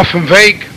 of een week.